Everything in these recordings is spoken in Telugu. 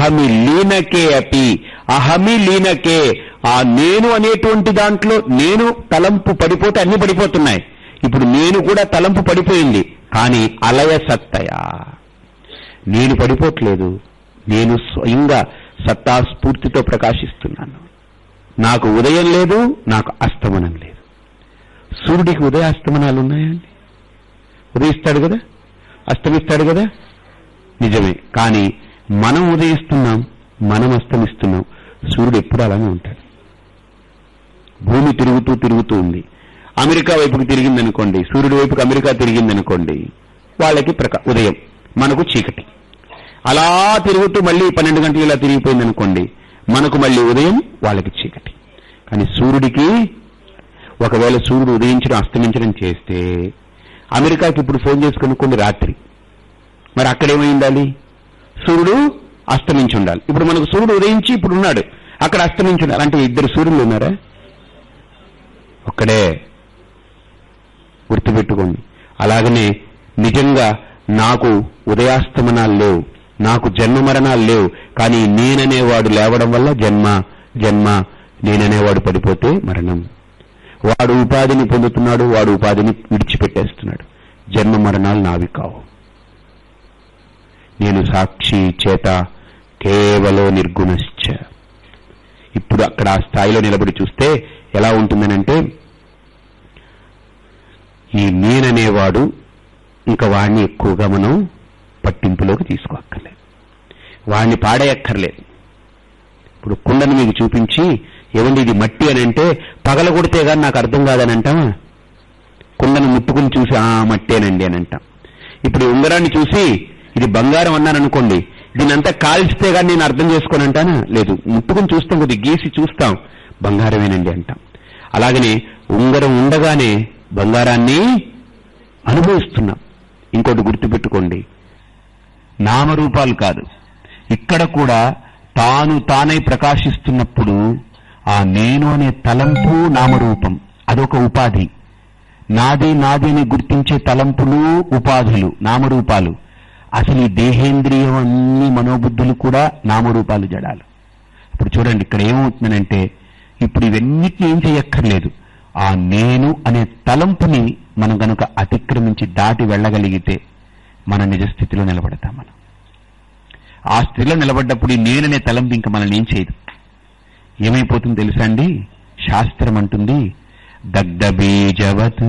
అహమి లీనకే అపి. అహమి లీనకే. ఆ నేను అనేటువంటి దాంట్లో నేను తలంపు పడిపోతే అన్ని పడిపోతున్నాయి. ఇప్పుడు నేను కూడా తలంపు పడిపోయింది. కానీ అలయ సత్తయా. నేను పడిపోవట్లేదు నేను స్వయంగా సత్తా స్ఫూర్తితో ప్రకాశిస్తున్నాను. నాకు ఉదయం లేదు నాకు అస్తమనం లేదు. సూర్యుడికి ఉదయాస్తమనాలు ఉన్నాయండి. ఉదయిస్తాడు కదా? అస్తమిస్తాడు కదా? నిజమే. కానీ మనం ఉదయిస్తున్నాం మనం అస్తమిస్తున్నాం. సూర్యుడు ఎప్పుడు అలానే ఉంటాడు. భూమి తిరుగుతూ తిరుగుతూ ఉంది. అమెరికా వైపుకి తిరిగిందనుకోండి సూర్యుడి వైపుకి అమెరికా తిరిగిందనుకోండి వాళ్ళకి ప్రకా ఉదయం మనకు చీకటి. అలా తిరుగుతూ మళ్ళీ పన్నెండు గంటలు ఇలా తిరిగిపోయిందనుకోండి మనకు మళ్ళీ ఉదయం వాళ్ళకి చీకటి. కానీ సూర్యుడికి ఒకవేళ సూర్యుడు ఉదయించడం అస్తమించడం చేస్తే అమెరికాకి ఇప్పుడు ఫోన్ చేసి రాత్రి. మరి అక్కడేమైండాలి సూర్యుడు అస్తమించి ఉండాలి ఇప్పుడు మనకు సూర్యుడు ఉదయించి ఇప్పుడు ఉన్నాడు. అక్కడ అస్తమించి ఉండాలి అంటే ఇద్దరు సూర్యులు ఉన్నారా? ఒక్కడే. గుర్తుపెట్టుకోండి. అలాగనే నిజంగా నాకు ఉదయాస్తమనాలు లేవు. నాకు జన్మ మరణాలు లేవు. కానీ నేననేవాడు లేవడం వల్ల జన్మ జన్మ నేననేవాడు పడిపోతే మరణం. వాడు ఉపాధిని పొందుతున్నాడు వాడు ఉపాధిని విడిచిపెట్టేస్తున్నాడు. జన్మ మరణాలు నావి కావు. నేను సాక్షి చేత కేవలో నిర్గుణశ్చ. ఇప్పుడు అక్కడ ఆ స్థాయిలో నిలబడి చూస్తే ఎలా ఉంటుందనంటే ఈ నేననేవాడు ఇంకా వాడిని ఎక్కువగా మనం పట్టింపులోకి తీసుకోక్కర్లేదు. వాణ్ణి పాడేయక్కర్లేదు. ఇప్పుడు కుండను మీకు చూపించి ఏమండి ఇది మట్టి అని అంటే పగల కొడితే కానీ నాకు అర్థం కాదని అంటామా కుండను ముట్టుకుని చూసి ఆ మట్టేనండి అని అంటాం ఇప్పుడు ఉంగరాన్ని చూసి ఇది బంగారం అన్నాననుకోండి దీనంతా కాల్చితే కానీ నేను అర్థం చేసుకొని అంటానా లేదు. ముట్టుకుని చూస్తాం కొద్ది గీసి చూస్తాం. బంగారమేనండి అంటాం. అలాగనే ఉంగరం ఉండగానే బంగారాన్ని అనుభవిస్తున్నాం. ఇంకోటి గుర్తుపెట్టుకోండి. నామరూపాలు కాదు. ఇక్కడ కూడా తాను తానై ప్రకాశిస్తున్నప్పుడు ఆ నేను అనే తలంపు నామరూపం అదొక ఉపాధి. నాది నాది అని గుర్తించే తలంపులు ఉపాధులు నామరూపాలు. అసలు ఈ దేహేంద్రియం అన్ని మనోబుద్ధులు కూడా నామరూపాలు జడాలు. ఇప్పుడు చూడండి ఇక్కడ ఏమవుతుందనంటే ఇప్పుడు ఇవన్నిటిని ఏం చేయక్కర్లేదు. ఆ నేను అనే తలంపుని మనం గనుక అతిక్రమించి దాటి వెళ్ళగలిగితే మన నిజ స్థితిలో నిలబడతాం మనం. ఆ స్థితిలో నిలబడ్డప్పుడు ఈ నేననే తలంపు ఇంకా మనల్ని ఏం చేయదు. ఏమైపోతుంది తెలుసా అండి? శాస్త్రం అంటుంది దగ్ధబీజవత్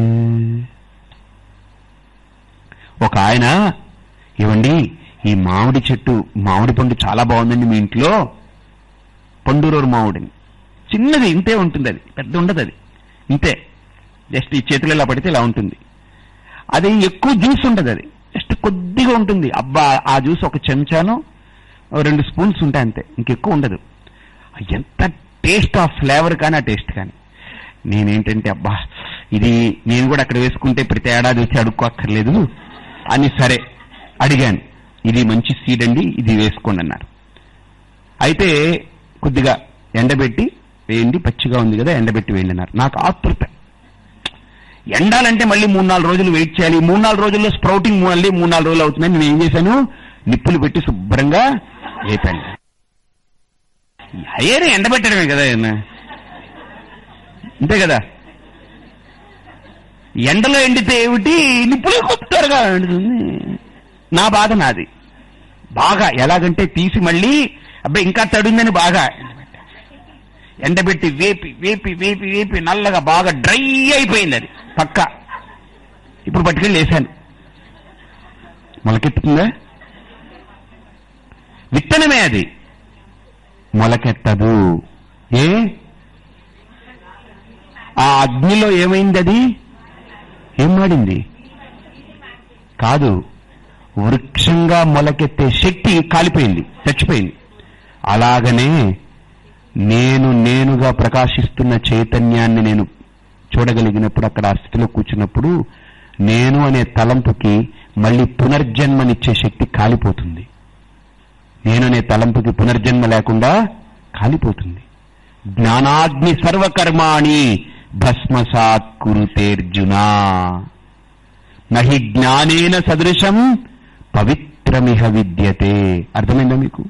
ఒక ఆయన ఏమండి ఈ మామిడి చెట్టు మామిడి పండు చాలా బాగుందండి మీ ఇంట్లో. పండురోరు మామిడిని. చిన్నది ఇంతే ఉంటుంది అది పెద్ద ఉండదు అది. ఇంతే. జస్ట్ ఈ చేతులు ఇలా పడితే ఇలా ఉంటుంది. అది ఎక్కువ జ్యూస్ ఉండదు అది. జస్ట్ కొద్దిగా ఉంటుంది. అబ్బా ఆ జ్యూస్ ఒక చెంచాను రెండు స్పూన్స్ ఉంటాయి అంతే. ఇంకెక్కువ ఉండదు. ఎంత టేస్ట్ ఆ ఫ్లేవర్ కానీ ఆ టేస్ట్ కానీ. నేనేంటంటే అబ్బా ఇది నేను కూడా అక్కడ వేసుకుంటే ప్రతి ఏడాది వచ్చి అడుక్కోక్కర్లేదు. అని సరే. అడిగాను. ఇది మంచి సీడ్ అండి ఇది వేసుకోండి అన్నారు. అయితే కొద్దిగా ఎండబెట్టి వేయండి పచ్చిగా ఉంది కదా ఎండబెట్టి వేయండి అన్నారు. నాకు ఆతృత. ఎండాలంటే మళ్ళీ మూడు నాలుగు రోజులు వెయిట్ చేయాలి. మూడు నాలుగు రోజుల్లో స్ప్రౌటింగ్ మళ్ళీ మూడు నాలుగు రోజులు అవుతుందని నేను ఏం చేశాను? నిప్పులు పెట్టి శుభ్రంగా వేపాను అయ్యేనే ఎండబెట్టడమే కదా ఆయన అంతే కదా? ఎండలో ఎండితే ఏమిటి? నిప్పులు త్వరగా ఎండుతుంది నా బాధ నాది. బాగా ఎలాగంటే తీసి మళ్ళీ అబ్బాయి ఇంకా తడిందని బాగా ఎండబెట్టి వేపి వేపి వేపి వేపి నల్లగా బాగా డ్రై అయిపోయింది అది. పక్క. ఇప్పుడు పట్టుకెళ్ళి వేశాను మొలకెత్తుతుందా విత్తనమే అది. మొలకెత్తదు. ఏ? ఆ అగ్నిలో ఏమైంది అది? ఏం మాడింది కాదు. వృక్షంగా మొలకెత్తే శక్తి కాలిపోయింది చచ్చిపోయింది. అలాగనే నేను నేనుగా ప్రకాశిస్తున్న చైతన్యాన్ని నేను చూడగలిగినప్పుడు అక్కడ ఆ స్థితిలో కూర్చున్నప్పుడు నేను అనే తలంపుకి మళ్ళీ పునర్జన్మనిచ్చే శక్తి కాలిపోతుంది. నేననే తలంపుకి పునర్జన్మ లేకుండా కాలిపోతుంది. జ్ఞానాగ్ని సర్వకర్మాణి భస్మసాత్ కురుతేర్జునా నహి జ్ఞానేన సదృశం పవిత్రమిహ విద్యతే. అర్థమైందా మీకు?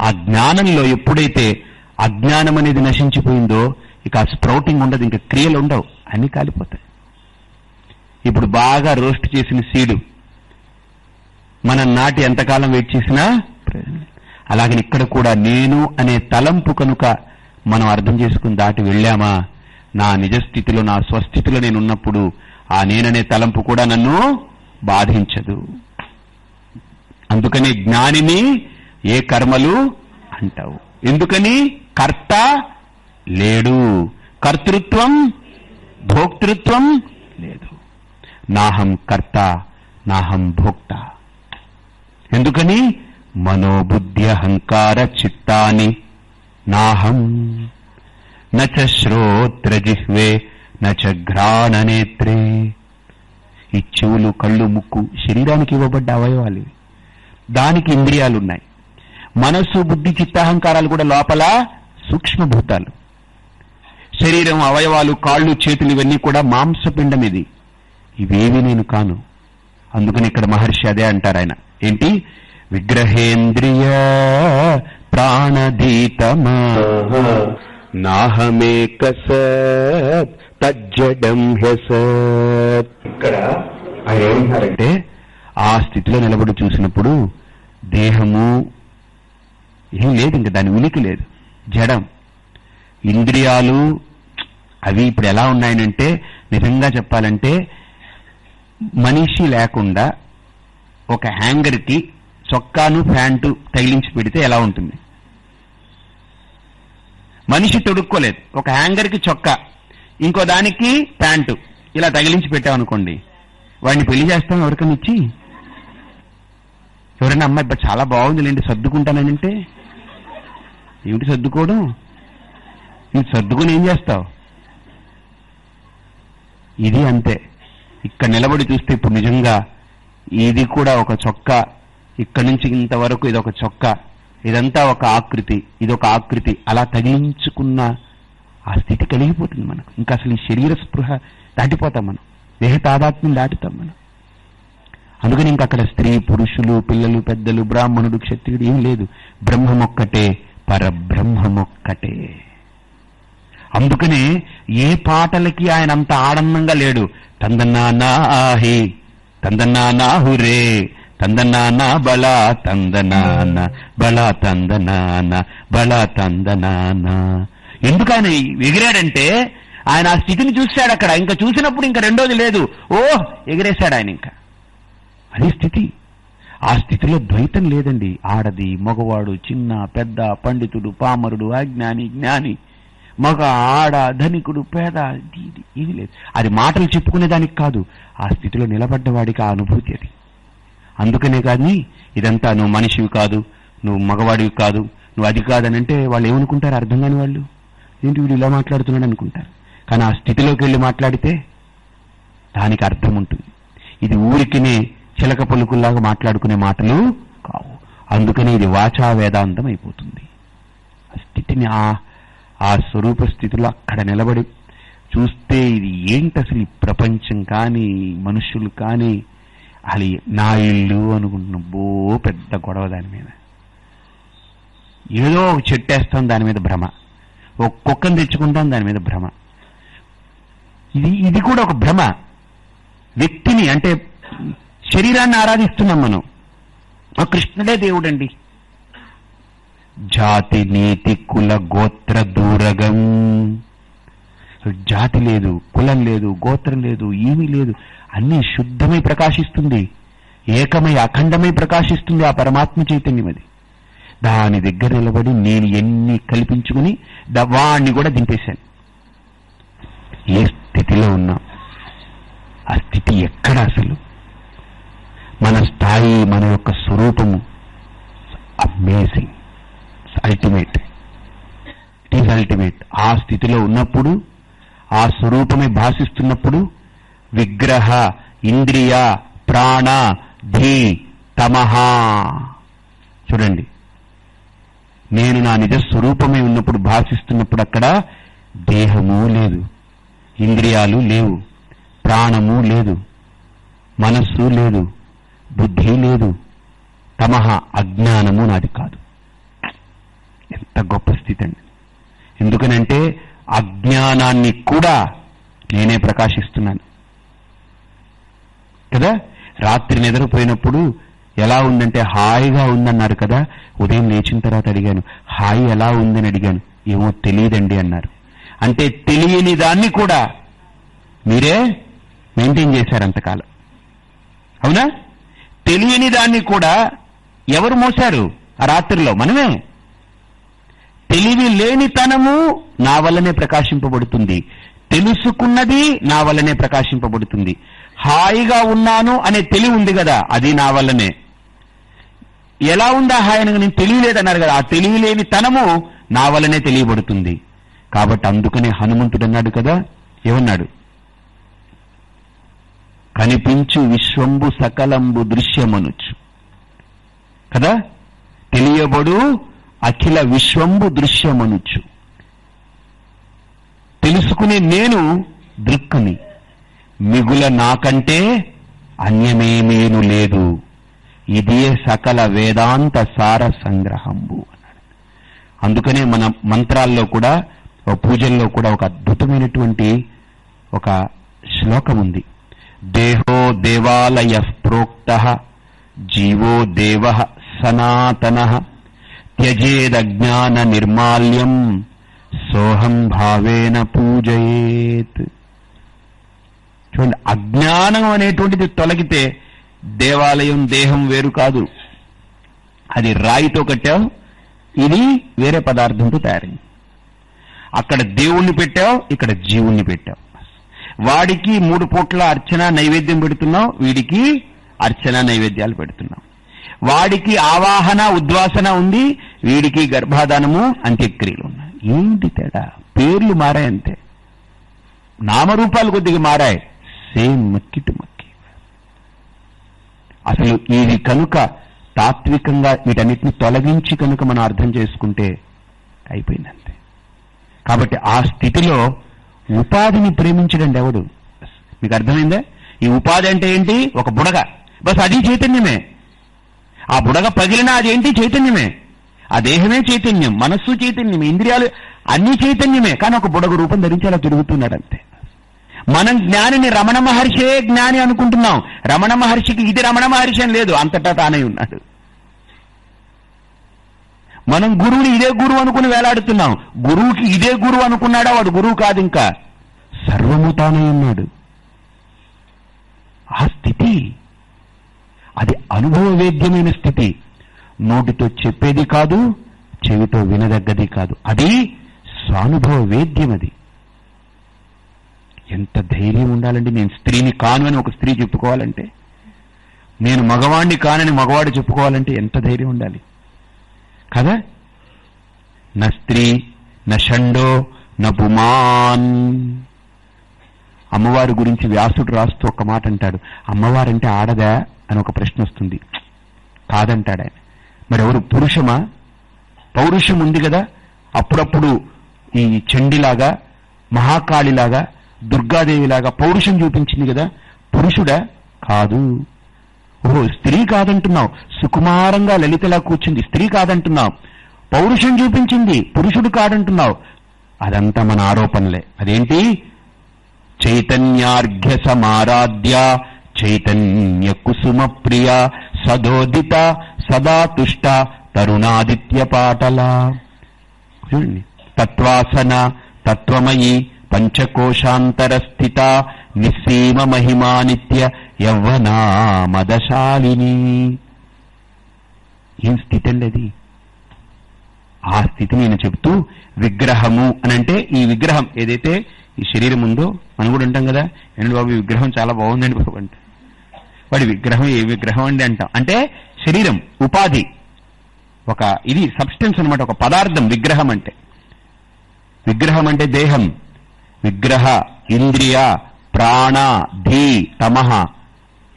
ఆ జ్ఞానంలో ఎప్పుడైతే అజ్ఞానం అనేది నశించిపోయిందో ఇక ఆ స్ప్రౌటింగ్ ఉండదు ఇంకా క్రియలు ఉండవు అన్ని కాలిపోతాయి. ఇప్పుడు బాగా రోస్ట్ చేసిన సీడు మనం నాటి ఎంతకాలం వెయిట్ చేసినా అలాగే అలాగని ఇక్కడ కూడా నేను అనే తలంపు కనుక మనం అర్థం చేసుకుని దాటి వెళ్ళామా? నా నిజస్థితిలో నా స్వస్థితిలో నేను ఉన్నప్పుడు ఆ నేననే తలంపు కూడా నన్ను బాధించదు. అందుకని జ్ఞానిని ఏ కర్మలు అంటావు? ఎందుకని? కర్త లేడు. కర్తృత్వం భోక్తృత్వం లేదు. నాహం కర్త నాహం భోక్త. ఎందుకని? మనోబుద్ధి అహంకార చిత్తాని. నాహం. నచ శ్రోత్రజిహ్వే నచ ఘ్రాణనేత్రే. ఈ చెవులు కళ్ళు ముక్కు శరీరానికి ఇవ్వబడ్డ అవయవాలు దానికి ఇంద్రియాలున్నాయి. మనస్సు బుద్ధి చిత్తాహంకారాలు కూడా లోపల సూక్ష్మభూతాలు. శరీరం అవయవాలు కాళ్ళు చేతులు ఇవన్నీ కూడా మాంసపిండం ఇది. ఇవేవి నేను కాను. అందుకని ఇక్కడ మహర్షి అదే అంటారు ఆయన. ఏంటి? విగ్రహేంద్రియ ప్రాణధీతమా. నాహమేక తజ్జడం హ్యసత్ ఇక్కడ ఆయన ఏమంటారంటే ఆ స్థితిలో నిలబడి చూసినప్పుడు దేహము ఏం లేదు ఇంకా దాని ఉనికి లేదు. జడం. ఇంద్రియాలు అవి ఇప్పుడు ఎలా ఉన్నాయనంటే నిజంగా చెప్పాలంటే మనిషి లేకుండా ఒక హ్యాంగర్కి చొక్కాను ప్యాంటు తగిలించి పెడితే ఎలా ఉంటుంది? మనిషి తొడుక్కోలేదు. ఒక హ్యాంగర్కి చొక్కా. ఇంకో దానికి ప్యాంటు. ఇలా తగిలించి పెట్టామనుకోండి. వాడిని పెళ్ళి చేస్తాం ఎవరికని ఇచ్చి. ఎవరైనా అమ్మాయి "అబ్బా, చాలా బాగుంది లేండి సర్దుకుంటానంటే ఏమిటి సర్దుకోవడం? నువ్వు సర్దుకుని ఏం చేస్తావు? ఇది అంతే. ఇక్కడ నిలబడి చూస్తే ఇప్పుడు నిజంగా ఇది కూడా ఒక చొక్క. ఇక్కడి నుంచి ఇంతవరకు ఇది ఒక చొక్క. ఇదంతా ఒక ఆకృతి. ఇది ఒక ఆకృతి. అలా తగిలించుకున్న ఆ స్థితి కలిగిపోతుంది మనకు. ఇంకా అసలు ఈ శరీర స్పృహ దాటిపోతాం మనం. దేహ తాదాత్మ్యం దాటుతాం మనం. అందుకని ఇంకా అక్కడ స్త్రీ పురుషులు పిల్లలు పెద్దలు బ్రాహ్మణుడు క్షత్రియుడు ఏం లేదు. బ్రహ్మమొక్కటే పరబ్రహ్మమొక్కటే. అందుకనే ఏ పాటలకి ఆయన అంత ఆనందంగా లేడు. తందన్నా నాహి తందన్నా నాహురే తందనాన బల తందనాన బల తందనాన బల తందనాన ఎందుకు ఆయన ఎగిరాడంటే ఆయన ఆ స్థితిని చూశాడు అక్కడ. ఇంకా చూసినప్పుడు ఇంకా రెండోది లేదు. ఓ ఎగిరేశాడు ఆయన ఇంకా. అది స్థితి. ఆ స్థితిలో ద్వైతం లేదండి. ఆడది మగవాడు చిన్న పెద్ద పండితుడు పామరుడు అజ్ఞాని జ్ఞాని మగ ఆడ ధనికుడు పేద ఇది లేదు. అది మాటలు చెప్పుకునేదానికి కాదు. ఆ స్థితిలో నిలబడ్డవాడికి ఆ అనుభూతి అది. అందుకనే కానీ ఇదంతా నువ్వు మనిషివి కాదు నువ్వు మగవాడివి కాదు నువ్వు అది కాదని అంటే వాళ్ళు ఏమనుకుంటారు? అర్థం కాని వాళ్ళు. ఏంటి వీడు ఇలా మాట్లాడుతున్నాడు అనుకుంటారు. కానీ ఆ స్థితిలోకి వెళ్ళి మాట్లాడితే దానికి అర్థం ఉంటుంది. ఇది ఊరికినే చిలక పలుకుల్లాగా మాట్లాడుకునే మాటలు కావు. అందుకని ఇది వాచా వేదాంతం అయిపోతుంది. ఆ స్థితిని ఆ ఆ స్వరూప స్థితిలో అక్కడ నిలబడి చూస్తే ఇది ఏంటి అసలు ఈ ప్రపంచం కానీ మనుషులు కానీ అది నా ఇల్లు అనుకుంటున్నాం బో పెద్ద గొడవ దాని మీద. ఏదో ఒక చెట్టేస్తాం దాని మీద భ్రమ. ఒక కుక్కను తెచ్చుకుంటాం దాని మీద భ్రమ. ఇది ఇది కూడా ఒక భ్రమ. వ్యక్తిని అంటే శరీరాన్ని ఆరాధిస్తున్నాం మనం. ఆ కృష్ణుడే దేవుడండి. జాతి నీతి కుల గోత్ర దూరగం. జాతి లేదు కులం లేదు గోత్రం లేదు ఏమీ లేదు. అన్నీ శుద్ధమై ప్రకాశిస్తుంది. ఏకమై అఖండమై ప్రకాశిస్తుంది ఆ పరమాత్మ చైతన్యం అది. దాని దగ్గర నిలబడి నేను ఎన్ని కల్పించుకుని వాణ్ణి కూడా దింపేశాను. ఏ స్థితిలో ఉన్నాం ఆ స్థితి ఎక్కడ అసలు? మన స్థాయి మన యొక్క స్వరూపము amazing ultimate it is ultimate ఆ స్థితిలో ఉన్నప్పుడు ఆ స్వరూపమే భాషిస్తున్నప్పుడు విగ్రహ ఇంద్రియ ప్రాణ ధీ తమహా. చూడండి. నేను నా నిజ స్వరూపమే ఉన్నప్పుడు భాషిస్తున్నప్పుడు అక్కడ దేహము లేదు. ఇంద్రియాలు లేవు. ప్రాణము లేదు. మనస్సు లేదు. బుద్ధి లేదు. తమహ అజ్ఞానము నాది కాదు. ఎంత గొప్ప స్థితి అండి. ఎందుకనంటే అజ్ఞానాన్ని కూడా నేనే ప్రకాశిస్తున్నాను. కదా? రాత్రి నిద్రపోయినప్పుడు ఎలా ఉందంటే హాయిగా ఉందన్నారు కదా. ఉదయం లేచిన తర్వాత అడిగాను హాయి ఎలా ఉందని అడిగాను. ఏమో తెలియదండి అన్నారు. అంటే తెలియని దాన్ని కూడా మీరే మెయింటైన్ చేశారు అంతకాలం. అవునా? తెలియని దాన్ని కూడా ఎవరు మోశారు? ఆ రాత్రిలో మనమే. తెలివి లేనితనము నా వల్లనే ప్రకాశింపబడుతుంది. తెలుసుకున్నది నా వల్లనే ప్రకాశింపబడుతుంది. హాయిగా ఉన్నాను అనే తెలివి ఉంది కదా అది నా వల్లనే. ఎలా ఉందా హాయి అనగా నేను తెలియలేదన్నారు కదా ఆ తెలియలేని తనము నా వల్లనే తెలియబడుతుంది. కాబట్టి అందుకనే హనుమంతుడు అన్నాడు కదా ఏమన్నాడు? కనిపించు విశ్వంబు సకలంబు దృశ్యమనుచు. కదా? తెలియబడు అఖిల విశ్వంబు దృశ్యమనుచు. తెలుసుకునే నేను దృక్కుని. మిగుల నాకంటే అన్యమేమేను లేదు. ఇదే సకల వేదాంత సార సంగ్రహంబు అన్నాడు. అందుకనే మన మంత్రాల్లో కూడా పూజల్లో కూడా ఒక అద్భుతమైనటువంటి ఒక శ్లోకం ఉంది. దేహో దేవాలయ ప్రోక్త జీవో దేవ సనాతన త్యజేదజ్ఞాన నిర్మాల్యం సోహం భావేన పూజయేత్. చూడండి అజ్ఞానం అనేటువంటిది తొలగితే దేవాలయం దేహం వేరు కాదు. అది రాయితో కట్టావు ఇది వేరే పదార్థంతో తయారైంది. అక్కడ దేవుణ్ణి పెట్టావు ఇక్కడ జీవుణ్ణి పెట్టావు. వాడికి మూడు పూట్ల అర్చన నైవేద్యం పెడుతున్నావు వీడికి అర్చన నైవేద్యాలు పెడుతున్నావు. వాడికి ఆవాహన ఉద్వాసన ఉంది వీడికి గర్భాధానము అంత్యక్రియలు ఉన్నాయి. ఏంటి తేడా? పేర్లు మారాయి అంతే నామరూపాలు కొద్దిగా మారాయి. సేమ్ మక్కిటి మక్కి. అసలు ఇది కనుక తాత్వికంగా వీటన్నిటిని తొలగించి కనుక మనం అర్థం చేసుకుంటే అయిపోయిందంతే. కాబట్టి ఆ స్థితిలో ఉపాధిని ప్రేమించడండి ఎవడు? మీకు అర్థమైందా? ఈ ఉపాధి అంటే ఏంటి? ఒక బుడగ. బస్ అది చైతన్యమే. ఆ బుడగ పగిలినా అదేంటి చైతన్యమే. ఆ దేహమే చైతన్యం మనస్సు చైతన్యం ఇంద్రియాలు అన్ని చైతన్యమే. కానీ ఒక బుడగ రూపం ధరించి అలా తిరుగుతున్నాడు అంతే మనం జ్ఞానిని రమణ మహర్షే జ్ఞాని అనుకుంటున్నాం. రమణ మహర్షికి ఇది రమణ మహర్షి అని లేదు అంతటా తానే ఉన్నాడు. మనం గురువుని ఇదే గురువు అనుకుని వేలాడుతున్నాం. గురువుకి ఇదే గురువు అనుకున్నాడా? వాడు గురువు కాదు ఇంకా. సర్వము తానే ఉన్నాడు. ఆ స్థితి అది అనుభవవేద్యమైన స్థితి. నోటితో చెప్పేది కాదు చెవితో వినదగ్గది కాదు. అది స్వానుభవ వేద్యం అది ఎంత ధైర్యం ఉండాలండి? నేను స్త్రీని కాను అని ఒక స్త్రీ చెప్పుకోవాలంటే? నేను మగవాణ్ణి కానని మగవాడు చెప్పుకోవాలంటే ఎంత ధైర్యం ఉండాలి? కదా? న స్త్రీ న షండో న పుమాన్. అమ్మవారి గురించి వ్యాసుడు రాస్తూ ఒక మాట అంటాడు. అమ్మవారంటే ఆడదా? అని ఒక ప్రశ్న వస్తుంది. కాదంటాడు ఆయన. మరి ఎవరు పురుషమా? పౌరుషం ఉంది కదా? అప్పుడప్పుడు ఈ చండిలాగా మహాకాళిలాగా దుర్గాదేవిలాగా పౌరుషం చూపించింది కదా పురుషుడా కాదు. ఓహో స్త్రీ కాదంటున్నావు. సుకుమారంగా లలితలా కూర్చుంది. స్త్రీ కాదంటున్నావు. పౌరుషం చూపించింది. పురుషుడు కాదంటున్నావు. అదంతా మన ఆరోపణలే. అదేంటి? చైతన్యార్ఘ్య సమారాధ్య చైతన్య కుసుమ ప్రియ సదోదిత సదా తుష్ట తరుణాదిత్య పాటల. చూడండి. తత్వాసన తత్వమయి పంచకోశాంతర స్థిత నిస్సీమ మహిమానిత్య యవ్వనా మదశాలిని ఏం స్థితి అండి అది? ఆ స్థితి నేను చెప్తూ విగ్రహము అని అంటే ఈ విగ్రహం ఏదైతే ఈ శరీరం ఉందో మనం కూడా ఉంటాం కదా? ఏంటి బాబు విగ్రహం చాలా బాగుందండి బాబు అంటే. వాడి విగ్రహం ఏ విగ్రహం అండి అంటాం. అంటే శరీరం ఉపాధి ఒక ఇది సబ్స్టెన్స్ అన్నమాట ఒక పదార్థం విగ్రహం అంటే. విగ్రహం అంటే దేహం. విగ్రహ ఇంద్రియ ప్రాణ ధీ తమహ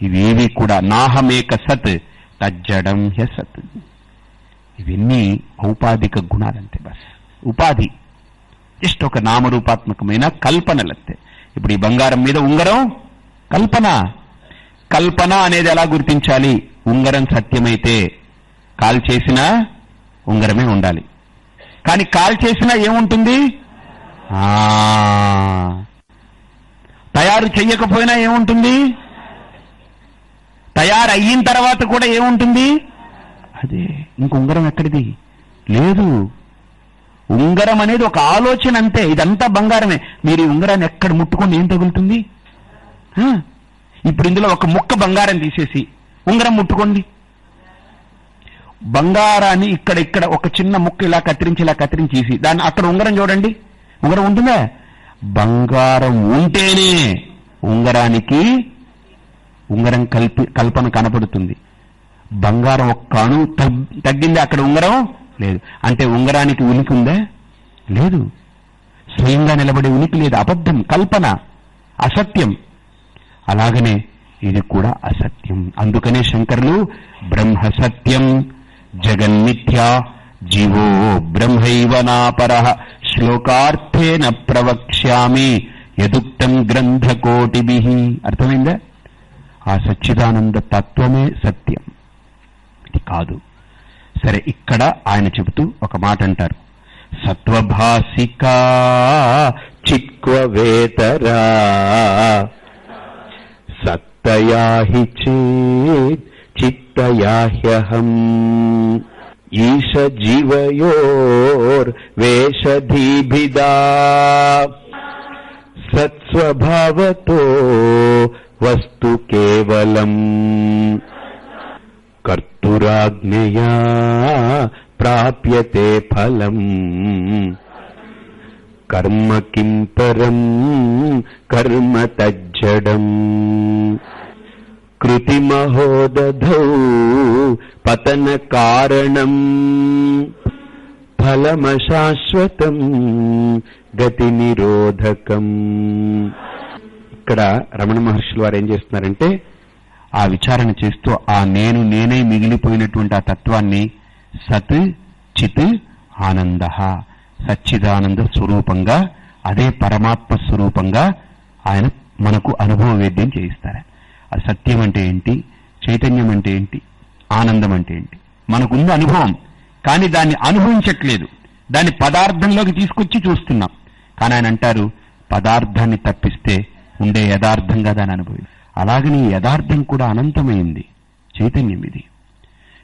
ఇవేవి కూడా నాహమేక సత్ తజ్జడం హ్య సత్. ఇవన్నీ ఔపాధిక గుణాలంతే బస్. ఉపాధి. జస్ట్ ఒక నామరూపాత్మకమైన కల్పనలంతే. ఇప్పుడు ఈ బంగారం మీద ఉంగరం కల్పన. కల్పన అనేది ఎలా గుర్తించాలి? ఉంగరం సత్యమైతే కాల్ చేసిన ఉంగరమే ఉండాలి. కానీ కాల్ చేసినా ఏముంటుంది? తయారు చెయ్యకపోయినా ఏముంటుంది? తయారయిన తర్వాత కూడా ఏముంటుంది? అదే ఇంక ఉంగరం ఎక్కడిది? లేదు. ఉంగరం అనేది ఒక ఆలోచన అంతే. ఇదంతా బంగారమే. మీరు ఈ ఉంగరాన్ని ఎక్కడ ముట్టుకుని ఏం తగులుతుంది? ఇప్పుడు ఇందులో ఒక ముక్క బంగారం తీసేసి ఉంగరం ముట్టుకోండి. బంగారాన్ని ఇక్కడ ఇక్కడ ఒక చిన్న ముక్క ఇలా కత్తిరించి ఇలా కత్తిరించి దాన్ని అక్కడ ఉంగరం చూడండి. ఉంగరం ఉంటుందా? బంగారం ఉంటేనే ఉంగరానికి ఉంగరం కల్పి కల్పన కనపడుతుంది. బంగారం ఒక్క అణు తగ్గింది అక్కడ ఉంగరం? లేదు. అంటే ఉంగరానికి ఉనికి ఉందా లేదు. స్వయంగా నిలబడే ఉనికి లేదు. అబద్ధం కల్పన అసత్యం. అలాగనే ఇది కూడా అసత్యం. అందుకనే శంకరులు బ్రహ్మ సత్యం జగన్మిథ్య జీవో బ్రహ్మైవ నాపర శ్లోకార్థేన ప్రవక్ష్యామి యదుక్తం గ్రంథకోటిభి. అర్థమైందా? ఆ సచ్చిదానంద తత్వమే సత్యం. ఇది కాదు. సరే ఇక్కడ ఆయన చెబుతూ ఒక మాట అంటారు సత్వభాసికా చిక్వవేతరా. సత్తయా చేత్ హ్యహం ఈశ జీవయోర్ వేషధీభిదా సత్స్వభావతో వస్తు కేవలం కర్తురాజ్ఞయా ప్రాప్యతే ఫలం కర్మ కిం పరం కర్మ తజ్జడం కృతిమహోదధౌ పతన కారణం ఫలమశాశ్వతం గతి నిరోధకం. ఇక్కడ రమణ మహర్షులు వారు ఏం చేస్తున్నారంటే ఆ విచారణ చేస్తూ ఆ నేను నేనే మిగిలిపోయినటువంటి ఆ తత్వాన్ని సత్ చిత్ ఆనంద సచ్చిదానంద స్వరూపంగా అదే పరమాత్మ స్వరూపంగా ఆయన మనకు అనుభవ వేద్యం చేయిస్తారు సత్యం అంటే ఏంటి? చైతన్యం అంటే ఏంటి? ఆనందం అంటే ఏంటి? మనకుంది అనుభవం. కానీ దాన్ని అనుభవించట్లేదు. దాన్ని పదార్థంలోకి తీసుకొచ్చి చూస్తున్నాం. కానీ ఆయన అంటారు పదార్థాన్ని తప్పిస్తే ఉండే యథార్థంగా దాన్ని అనుభవి. అలాగని యథార్థం కూడా అనంతమైంది. చైతన్యం ఇది.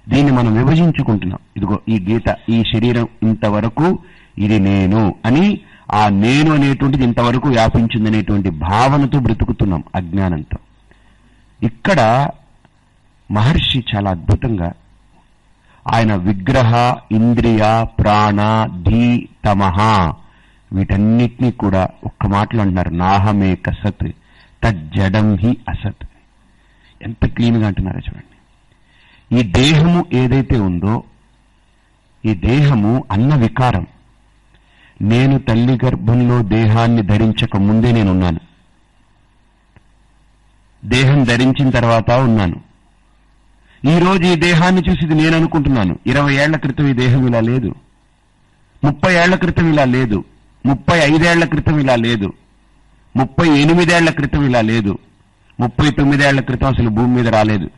దీన్ని మనం విభజించుకుంటున్నాం. ఇదిగో ఈ గీత ఈ శరీరం ఇంతవరకు ఇది నేను అని ఆ నేను అనేటువంటిది ఇంతవరకు వ్యాపించిందనేటువంటి భావనతో బ్రతుకుతున్నాం అజ్ఞానంతో. ఇక్కడ మహర్షి చాలా అద్భుతంగా ఆయన విగ్రహ ఇంద్రియ ప్రాణ ధీ తమహ వీటన్నిటినీ కూడా ఒక్క మాటలు అంటున్నారు. నాహమేక సత్ తజ్జడం హి అసత్. ఎంత క్లీన్గా అంటున్నారో చూడండి. ఈ దేహము ఏదైతే ఉందో ఈ దేహము అన్న వికారం. నేను తల్లి గర్భంలో దేహాన్ని ధరించక ముందే నేనున్నాను. దేహం ధరించిన తర్వాత ఉన్నాను. ఈ రోజు ఈ దేహాన్ని చూసి ఇది నేను అనుకుంటున్నాను. ఇరవై ఏళ్ళ క్రితం ఈ దేహం ఇలా లేదు. ముప్పై ఏళ్ళ క్రితం ఇలా లేదు. ముప్పై ఐదేళ్ళ క్రితం ఇలా లేదు. ముప్పై ఎనిమిదేళ్ళ క్రితం ఇలా లేదు. ముప్పై తొమ్మిదేళ్ళ క్రితం అసలు భూమి మీద రాలేదు.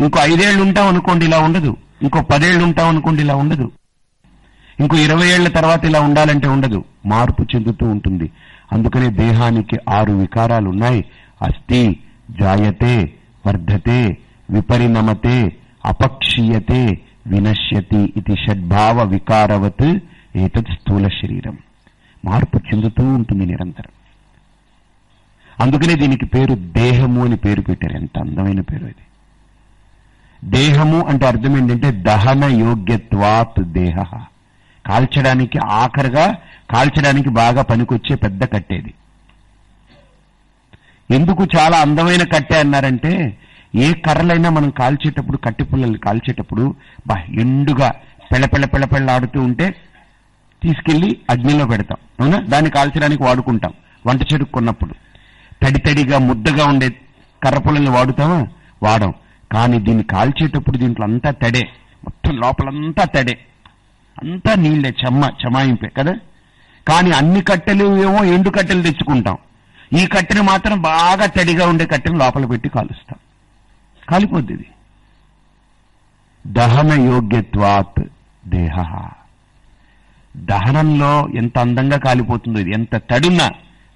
ఇంకో ఐదేళ్ళు ఉంటాం అనుకోండి ఇలా ఉండదు. ఇంకో పదేళ్ళు ఉంటాం అనుకోండి ఇలా ఉండదు. ఇంకో ఇరవై ఏళ్ళ తర్వాత ఇలా ఉండాలంటే ఉండదు. మార్పు చెందుతూ ఉంటుంది. అందుకనే దేహానికి ఆరు వికారాలు ఉన్నాయి. అస్తి జాయతే వర్ధతే విపరిణమతే అపక్షీయతే వినశ్యతి ఇది షడ్భావ వికారవత్ ఏతత్ స్థూల శరీరం మార్పు చెందుతూ ఉంటుంది నిరంతరం. అందుకనే దీనికి పేరు దేహము అని పేరు పెట్టారు. ఎంత అందమైన పేరు ఇది. దేహము అంటే అర్థం ఏంటంటే దహన యోగ్యత్వాత్ దేహ. కాల్చడానికి ఆఖరిగా కాల్చడానికి బాగా పనికొచ్చే పెద్ద కట్టేది. ఎందుకు చాలా అందమైన కట్టె అన్నారంటే ఏ కర్రలైనా మనం కాల్చేటప్పుడు కట్టె పుల్లలు కాల్చేటప్పుడు బా ఎండుగా పెళ్ళపెళ్ళ పెళ్ళపెళ్ళాడుతూ ఉంటే తీసుకెళ్ళి అగ్నిలో పెడతాం. అవునా? దాన్ని కాల్చడానికి వాడుకుంటాం. వంట చెడుకు కొన్నప్పుడు. తడి తడిగా ముద్దగా ఉండే కర్ర పుల్లల్ని వాడుతామా? వాడం. కానీ దీన్ని కాల్చేటప్పుడు దీంట్లో అంతా తడే. మొత్తం లోపలంతా తడే. అంతా నీళ్ళే చెమ్మ చెమాయింపే కదా? కానీ అన్ని కట్టెలు ఏమో ఎండు కట్టెలు తెచ్చుకుంటాం. ఈ కట్టెను మాత్రం బాగా తడిగా ఉండే కట్టెను లోపల పెట్టి కాలుస్తాం. కాలిపోద్ది ఇది. దహన యోగ్యత్వాత్ దేహ. దహనంలో ఎంత అందంగా కాలిపోతుందో ఇది ఎంత తడున్నా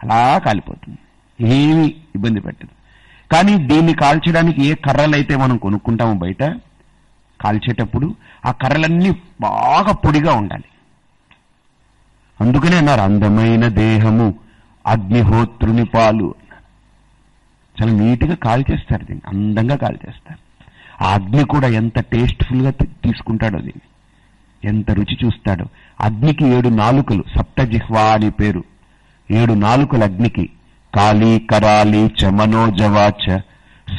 అలా కాలిపోతుంది. ఏమీ ఇబ్బంది పెట్టదు. కానీ దీన్ని కాల్చడానికి ఏ కర్రలైతే మనం కొనుక్కుంటామో బయట కాల్చేటప్పుడు ఆ కర్రలన్నీ బాగా పొడిగా ఉండాలి. అందుకనే అన్నారు అందమైన దేహము అగ్నిహోత్రుని పాలు. చాలా నీట్గా కాల్చేస్తారు దీన్ని అందంగా కాల్చేస్తారు ఆ అగ్ని కూడా ఎంత టేస్ట్ఫుల్గా తీసుకుంటాడో దీన్ని. ఎంత రుచి చూస్తాడో. అగ్నికి ఏడు నాలుకలు సప్తజిహ్వా అని పేరు. ఏడు నాలుకలు అగ్నికి. కాళీ కరాలి చ మనోజవాచ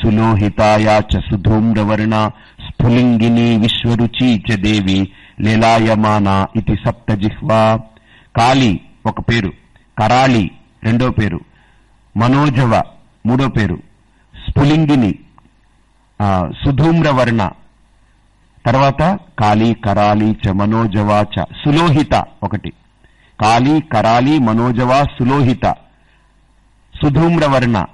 సులోహితాయా చ సుధూమ్రవర్ణ స్ఫులింగిని విశ్వరుచి చ దేవి లీలాయమాన ఇది సప్తజిహ్వా. కాళీ ఒక పేరు. కరాళి రెండో పేరు. మనోజవ మూడో పేరు. స్ఫులింగిని సుధూమ్రవర్ణ. తర్వాత కాళీ కరాలి చ మనోజవాచ సులోహిత ఒకటి. కాళీ కరాలి మనోజవ సులోహిత. సుధూమ్రవర్ణ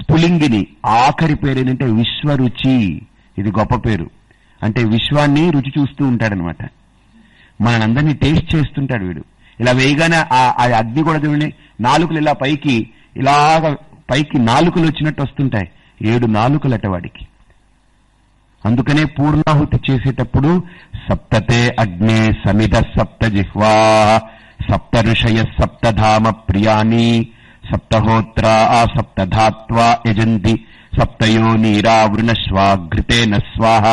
స్ఫులింగిని ఆఖరి పేరు ఏంటంటే విశ్వరుచి. ఇది గొప్ప పేరు. అంటే విశ్వాన్ని రుచి చూస్తూ ఉంటాడనమాట. మనందరినీ టేస్ట్ చేస్తుంటాడు వీడు. ఇలా వేయగానే ఆ ఆ అగ్ని కూడా చూడండి నాలుకలు ఇలా పైకి ఇలాగ పైకి నాలుకలు వచ్చినట్టు వస్తుంటాయి. ఏడు నాలుకలట వాడికి. అందుకనే పూర్ణాహుతి చేసేటప్పుడు సప్తతే అగ్నే సమిధ సప్త జిహ్వా సప్త ఋషయ సప్తధామ ప్రియాని సప్తహోత్రా సప్తధాత్వా యజంతి సప్తయో నీరావృణశ్వాఘృతేన స్వాహ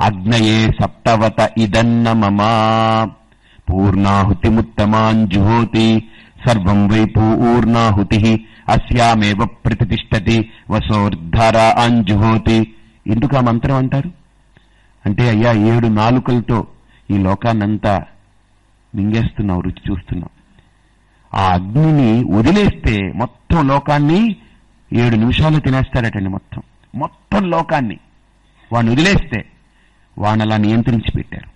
అగ్నయే సప్తవత ఇదన్న మమా. పూర్ణాహుతిముత్తమాంజుహోతి సర్వం వై పూర్ణాహుతి అస్యామేవ ప్రతిష్టతి వసోర్ధర అంజుహోతి ఎందుకు ఆ మంత్రం అంటారు? అంటే అయ్యా ఏడు నాలుకలతో ఈ లోకాన్నంతా మింగేస్తున్నావు రుచి చూస్తున్నావు. ఆ అగ్నిని వదిలేస్తే మొత్తం లోకాన్ని ఏడు నిమిషాలు తినేస్తారటండి మొత్తం. మొత్తం లోకాన్ని వాడిని వదిలేస్తే వాడిని అలా నియంత్రించి పెట్టారు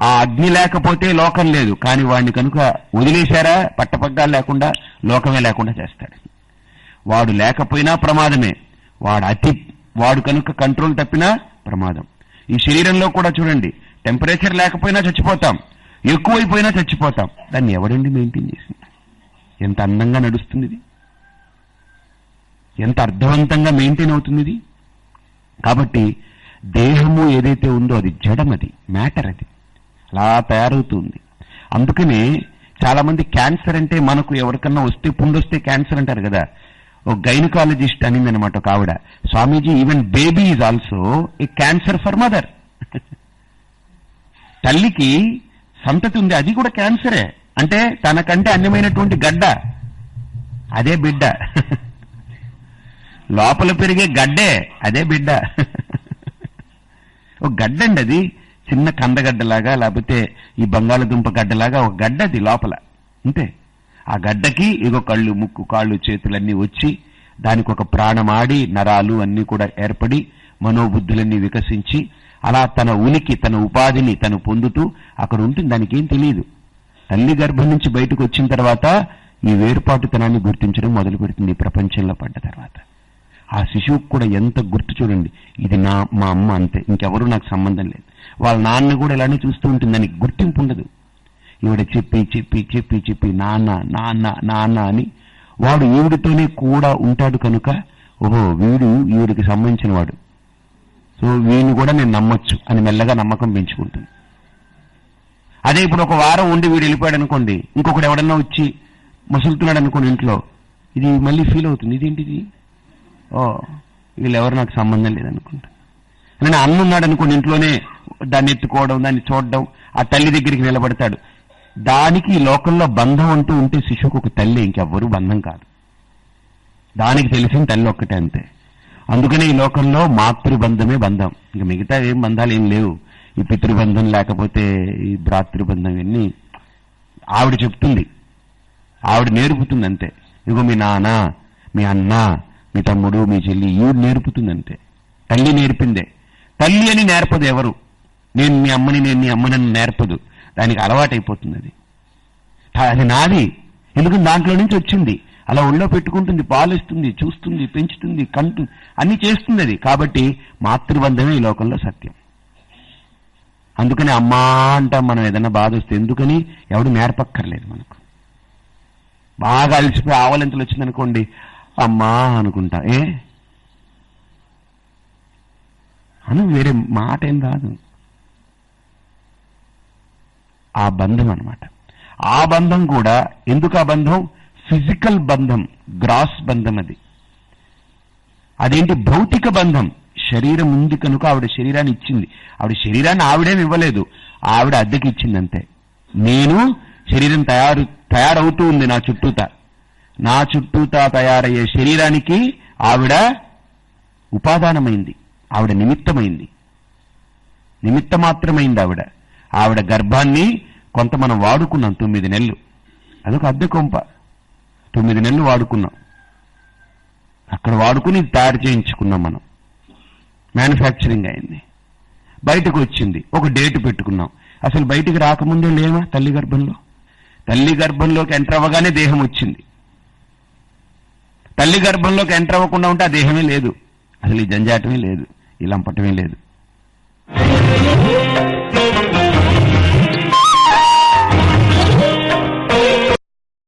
ఆ అగ్ని లేకపోతే లోకం లేదు. కానీ వాడిని కనుక వదిలేశారా? పట్టపగ్గాలు లేకుండా లోకమే లేకుండా చేస్తాడు. వాడు లేకపోయినా ప్రమాదమే. వాడు అతి వాడు కనుక కంట్రోల్ తప్పినా ప్రమాదం. ఈ శరీరంలో కూడా చూడండి టెంపరేచర్ లేకపోయినా చచ్చిపోతాం. ఎక్కువైపోయినా చచ్చిపోతాం. దాన్ని ఎవడండి మెయింటైన్ చేసింది? ఎంత అందంగా నడుస్తుంది ఇది ఎంత అర్థవంతంగా మెయింటైన్ అవుతుంది ఇది కాబట్టి దేహము ఏదైతే ఉందో అది జడమది మ్యాటర్ అది. అలా తయారవుతుంది. అందుకనే చాలామంది క్యాన్సర్ అంటే మనకు ఎవరికన్నా వస్తే పుండొస్తే క్యాన్సర్ అంటారు కదా. ఒక గైనకాలజిస్ట్ అనిందనమాట ఒక ఆవిడ. Swamiji even baby is also a cancer for mother. తల్లికి సంతతి ఉంది అది కూడా క్యాన్సరే. అంటే తనకంటే అన్యమైనటువంటి గడ్డ. అదే బిడ్డ. లోపల పెరిగే గడ్డే అదే బిడ్డ. ఒక గడ్డ అండి అది. చిన్న కందగడ్డలాగా లేకపోతే ఈ బంగాళదుంప గడ్డలాగా ఒక గడ్డ అది లోపల. అంతే. ఆ గడ్డకి ఇగో కళ్ళు ముక్కు కాళ్ళు చేతులన్నీ వచ్చి దానికి ఒక ప్రాణమాడి నరాలు అన్నీ కూడా ఏర్పడి మనోబుద్ధులన్నీ వికసించి అలా తన ఉనికి తన ఉపాధిని తను పొందుతూ అక్కడ ఉంటుంది. దానికి ఏం తెలియదు తల్లి గర్భం నుంచి బయటకు వచ్చిన తర్వాత ఈ వేరుపాటుతనాన్ని గుర్తించడం మొదలు పెడుతుంది ప్రపంచంలో పడ్డ తర్వాత. ఆ శిశువుకు కూడా ఎంత గుర్తు చూడండి. ఇది నా మా అమ్మ అంతే. ఇంకెవరూ నాకు సంబంధం లేదు. వాళ్ళ నాన్న కూడా ఇలానే చూస్తూ ఉంటుంది గుర్తింపు ఉండదు. ఈవిడ చెప్పి చెప్పి చెప్పి చెప్పి నాన్న నాన్న నాన్న అని వాడు ఈవిడితోనే కూడా ఉంటాడు కనుక ఓహో వీడు ఈవిడికి సంబంధించిన వాడు. సో వీడిని కూడా నేను నమ్మొచ్చు అని మెల్లగా నమ్మకం పెంచుకుంటుంది. అదే ఇప్పుడు ఒక వారం ఉండి వీడు వెళ్ళిపోయాడు అనుకోండి ఇంకొకటి ఎవడన్నా వచ్చి మసులుతున్నాడు అనుకోండి ఇంట్లో ఇది మళ్ళీ ఫీల్ అవుతుంది. ఇదేంటిది? ఓ వీళ్ళెవరు నాకు సంబంధం లేదనుకుంటా. నేను అన్న ఉన్నాడు అనుకోండి ఇంట్లోనే దాన్ని ఎత్తుకోవడం దాన్ని చూడడం ఆ తల్లి దగ్గరికి నిలబడతాడు. దానికి ఈ లోకంలో బంధం అంటూ ఉంటే శిశువుకు ఒక తల్లి ఇంకెవ్వరూ బంధం కాదు. దానికి తెలిసిన తల్లి ఒక్కటే అంతే. అందుకనే ఈ లోకంలో మాతృబంధమే బంధం. ఇక మిగతా ఏం బంధాలు ఏం లేవు. ఈ పితృబంధం లేకపోతే ఈ భ్రాతృబంధం ఇవన్నీ ఆవిడ చెప్తుంది. ఆవిడ నేర్పుతుంది అంతే. ఇగో మీ నాన్న మీ అన్న మీ తమ్ముడు మీ చెల్లి ఈవిడ నేర్పుతుంది అంతే. తల్లి నేర్పిందే. తల్లి అని నేర్పదు ఎవరు? నేను మీ అమ్మని నేను మీ అమ్మని నేర్పదు. దానికి అలవాటైపోతుంది అది. అది నాది. ఎందుకంటే దాంట్లో నుంచి వచ్చింది. అలా ఒళ్ళో పెట్టుకుంటుంది పాలిస్తుంది చూస్తుంది పెంచుతుంది కంటు అన్ని చేస్తుంది అది. కాబట్టి మాతృబంధమే ఈ లోకంలో సత్యం. అందుకని అమ్మా అంటాం మనం ఏదైనా బాధ వస్తే. ఎందుకని? ఎవడు నేర్పక్కర్లేదు మనకు. బాగా అలసిపోయి ఆవలింతలు వచ్చిందనుకోండి అమ్మా అనుకుంటా. ఏ? అని వేరే మాట ఏం రాదు ఆ బంధం అన్నమాట. ఆ బంధం కూడా ఎందుకు ఆ బంధం? ఫిజికల్ బంధం గ్రాస్ బంధం అది. అదేంటి? భౌతిక బంధం. శరీరం ఉంది కనుక ఆవిడ శరీరాన్ని ఇచ్చింది. ఆవిడ శరీరాన్ని ఆవిడేమి ఇవ్వలేదు. ఆవిడ అద్దెకి ఇచ్చింది అంతే నేను శరీరం తయారు తయారవుతూ ఉంది నా చుట్టూత. నా చుట్టూతా తయారయ్యే శరీరానికి ఆవిడ ఉపాదానమైంది. ఆవిడ నిమిత్తమైంది. నిమిత్త మాత్రమైంది ఆవిడ ఆవిడ గర్భాన్ని కొంత మనం వాడుకున్నాం తొమ్మిది నెలలు. అదొక అద్దె కొంప. తొమ్మిది నెలలు వాడుకున్నాం. అక్కడ వాడుకుని తయారు చేయించుకున్నాం మనం. మ్యానుఫ్యాక్చరింగ్ అయింది. బయటకు వచ్చింది. ఒక డేట్ పెట్టుకున్నాం. అసలు బయటికి రాకముందే లేవా తల్లి గర్భంలో? తల్లి గర్భంలోకి ఎంటర్ అవ్వగానే దేహం వచ్చింది. తల్లి గర్భంలోకి ఎంటర్ అవ్వకుండా ఉంటే ఆ దేహమే లేదు. అసలు ఈ జంజాటమే లేదు. ఇలా లంపటమే లేదు.